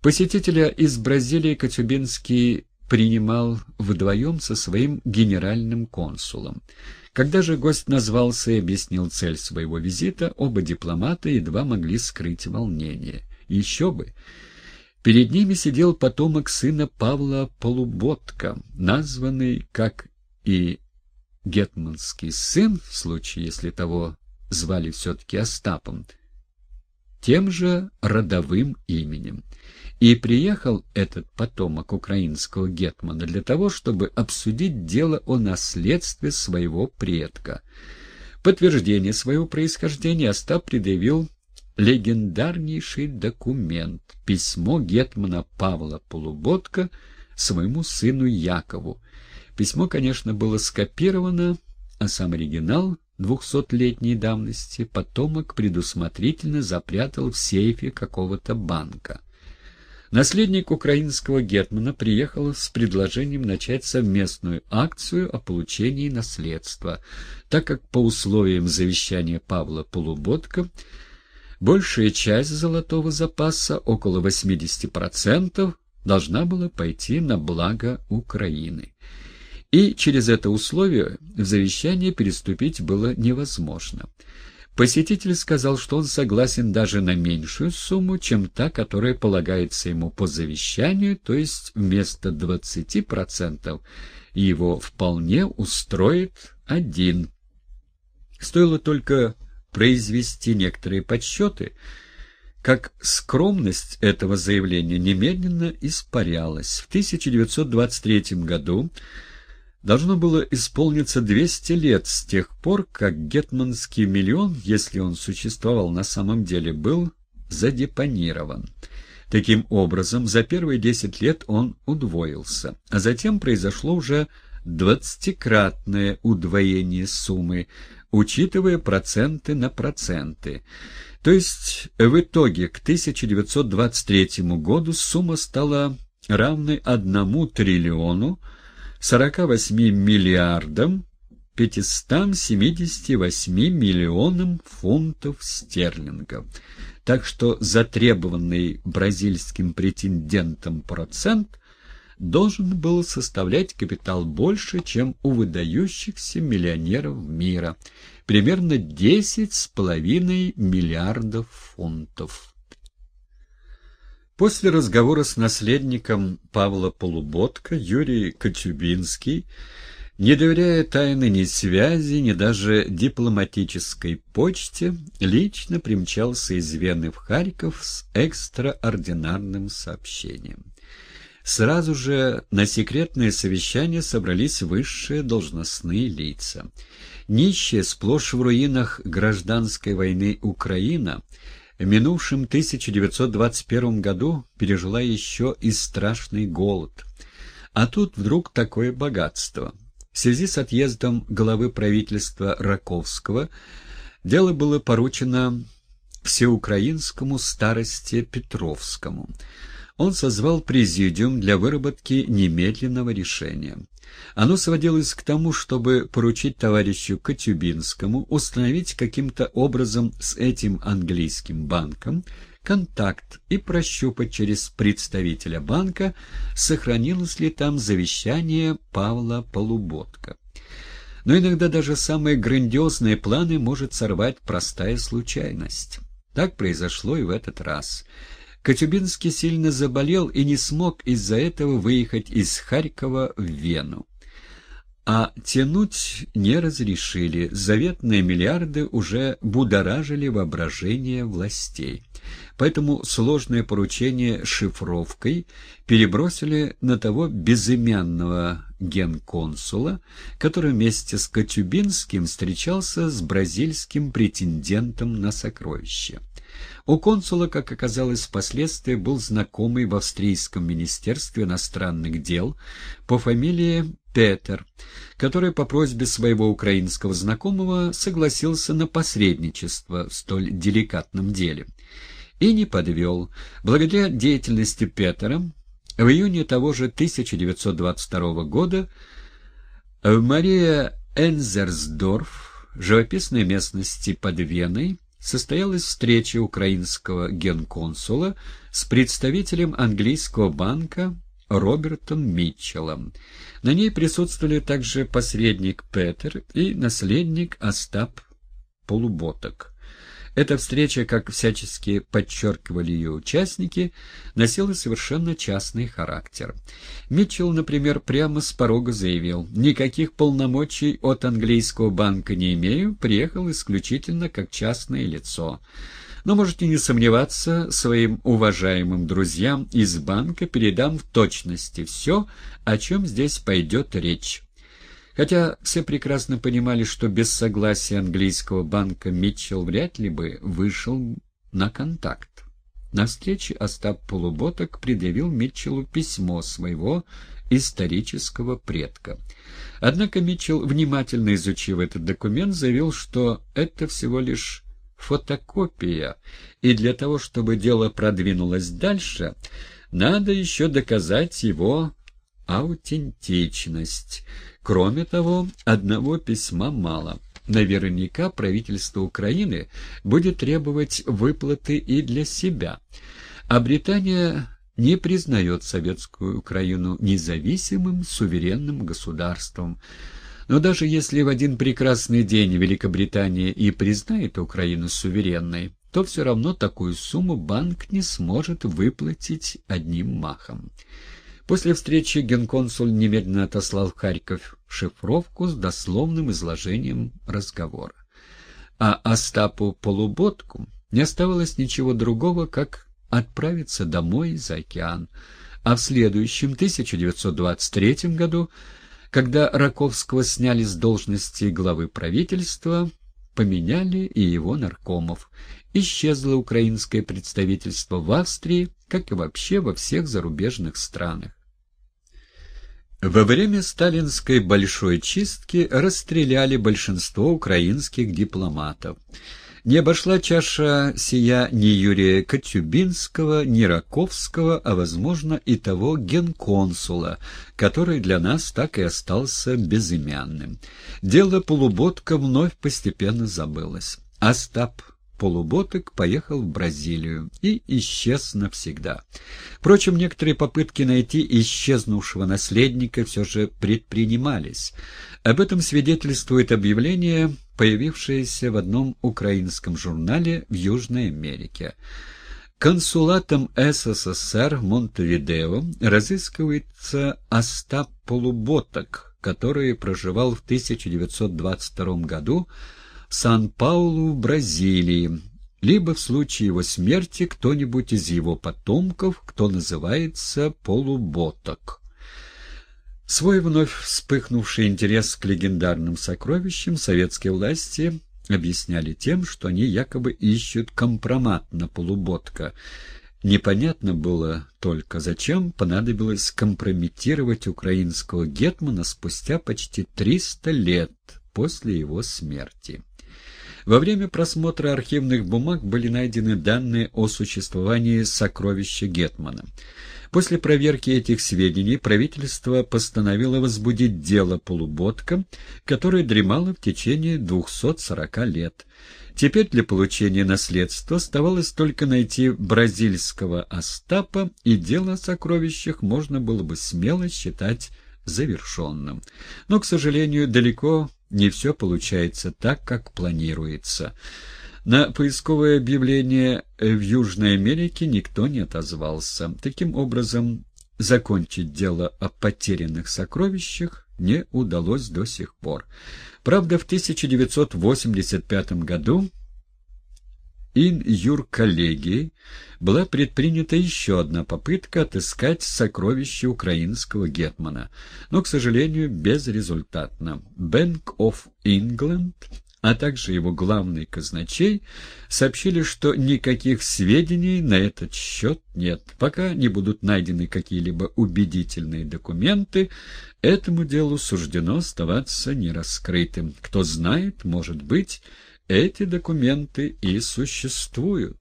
Посетителя из Бразилии Катюбинский принимал вдвоем со своим генеральным консулом. Когда же гость назвался и объяснил цель своего визита, оба дипломата едва могли скрыть волнение. Еще бы! Перед ними сидел потомок сына Павла Полуботка, названный, как и гетманский сын, в случае, если того звали все-таки Остапом, тем же родовым именем. И приехал этот потомок украинского гетмана для того, чтобы обсудить дело о наследстве своего предка. Подтверждение своего происхождения Остап предъявил легендарнейший документ — письмо гетмана Павла Полуботка своему сыну Якову. Письмо, конечно, было скопировано, а сам оригинал двухсотлетней давности потомок предусмотрительно запрятал в сейфе какого-то банка. Наследник украинского гетмана приехал с предложением начать совместную акцию о получении наследства, так как по условиям завещания Павла Полуботка большая часть золотого запаса, около 80%, должна была пойти на благо Украины. И через это условие в завещание переступить было невозможно. Посетитель сказал, что он согласен даже на меньшую сумму, чем та, которая полагается ему по завещанию, то есть вместо 20% его вполне устроит один. Стоило только произвести некоторые подсчеты, как скромность этого заявления немедленно испарялась. В 1923 году Должно было исполниться 200 лет с тех пор, как гетманский миллион, если он существовал на самом деле, был задепонирован. Таким образом, за первые 10 лет он удвоился, а затем произошло уже двадцатикратное удвоение суммы, учитывая проценты на проценты. То есть в итоге к 1923 году сумма стала равной одному триллиону 48 миллиардам 578 миллионам фунтов стерлингов. Так что затребованный бразильским претендентом процент должен был составлять капитал больше, чем у выдающихся миллионеров мира, примерно 10,5 миллиардов фунтов. После разговора с наследником Павла Полуботка Юрий Кочубинский, не доверяя тайны ни связи, ни даже дипломатической почте, лично примчался из Вены в Харьков с экстраординарным сообщением. Сразу же на секретное совещание собрались высшие должностные лица. Нищая, сплошь в руинах гражданской войны Украина — в минувшем 1921 году пережила еще и страшный голод. А тут вдруг такое богатство. В связи с отъездом главы правительства Раковского дело было поручено всеукраинскому старости Петровскому. Он созвал президиум для выработки немедленного решения. Оно сводилось к тому, чтобы поручить товарищу Катюбинскому установить каким-то образом с этим английским банком контакт и прощупать через представителя банка, сохранилось ли там завещание Павла Полуботка. Но иногда даже самые грандиозные планы может сорвать простая случайность. Так произошло и в этот раз. Кочубинский сильно заболел и не смог из-за этого выехать из Харькова в Вену. А тянуть не разрешили, заветные миллиарды уже будоражили воображение властей. Поэтому сложное поручение шифровкой перебросили на того безымянного генконсула, который вместе с Кочубинским встречался с бразильским претендентом на сокровище. У консула, как оказалось впоследствии, был знакомый в австрийском министерстве иностранных дел по фамилии Петер, который по просьбе своего украинского знакомого согласился на посредничество в столь деликатном деле. И не подвел. Благодаря деятельности Петера в июне того же 1922 года в Мария Энзерсдорф, живописной местности под Веной, состоялась встреча украинского генконсула с представителем английского банка Робертом Митчеллом. На ней присутствовали также посредник Петер и наследник Остап Полуботок. Эта встреча, как всячески подчеркивали ее участники, носила совершенно частный характер. Митчелл, например, прямо с порога заявил, «Никаких полномочий от английского банка не имею, приехал исключительно как частное лицо». Но можете не сомневаться, своим уважаемым друзьям из банка передам в точности все, о чем здесь пойдет речь. Хотя все прекрасно понимали, что без согласия английского банка Митчелл вряд ли бы вышел на контакт. На встрече Остап Полуботок предъявил Митчеллу письмо своего исторического предка. Однако Митчелл, внимательно изучив этот документ, заявил, что это всего лишь фотокопия, и для того, чтобы дело продвинулось дальше, надо еще доказать его аутентичность. Кроме того, одного письма мало. Наверняка правительство Украины будет требовать выплаты и для себя. А Британия не признает Советскую Украину независимым суверенным государством. Но даже если в один прекрасный день Великобритания и признает Украину суверенной, то все равно такую сумму банк не сможет выплатить одним махом. После встречи генконсуль немедленно отослал в Харьков шифровку с дословным изложением разговора. А Остапу Полуботку не оставалось ничего другого, как отправиться домой за океан, а в следующем 1923 году когда Раковского сняли с должности главы правительства, поменяли и его наркомов. Исчезло украинское представительство в Австрии, как и вообще во всех зарубежных странах. Во время сталинской большой чистки расстреляли большинство украинских дипломатов. Не обошла чаша сия ни Юрия Котюбинского, ни Раковского, а, возможно, и того генконсула, который для нас так и остался безымянным. Дело полуботка вновь постепенно забылось. Остап полуботок поехал в Бразилию и исчез навсегда. Впрочем, некоторые попытки найти исчезнувшего наследника все же предпринимались. Об этом свидетельствует объявление, появившееся в одном украинском журнале в Южной Америке. Консулатом СССР в Монтевидео разыскивается Остап Полуботок, который проживал в 1922 году Сан-Паулу в Бразилии, либо в случае его смерти кто-нибудь из его потомков, кто называется полуботок. Свой вновь вспыхнувший интерес к легендарным сокровищам советские власти объясняли тем, что они якобы ищут компромат на полуботка. Непонятно было только, зачем понадобилось компрометировать украинского гетмана спустя почти 300 лет после его смерти. Во время просмотра архивных бумаг были найдены данные о существовании сокровища Гетмана. После проверки этих сведений правительство постановило возбудить дело полуботка, которое дремало в течение 240 лет. Теперь для получения наследства оставалось только найти бразильского Остапа, и дело о сокровищах можно было бы смело считать завершенным. Но, к сожалению, далеко не все получается так, как планируется. На поисковое объявление в Южной Америке никто не отозвался. Таким образом, закончить дело о потерянных сокровищах не удалось до сих пор. Правда, в 1985 году ин юр-коллегии была предпринята еще одна попытка отыскать сокровища украинского гетмана, но, к сожалению, безрезультатно. Bank of England, а также его главный казначей, сообщили, что никаких сведений на этот счет нет. Пока не будут найдены какие-либо убедительные документы, этому делу суждено оставаться нераскрытым. Кто знает, может быть, эти документы и существуют.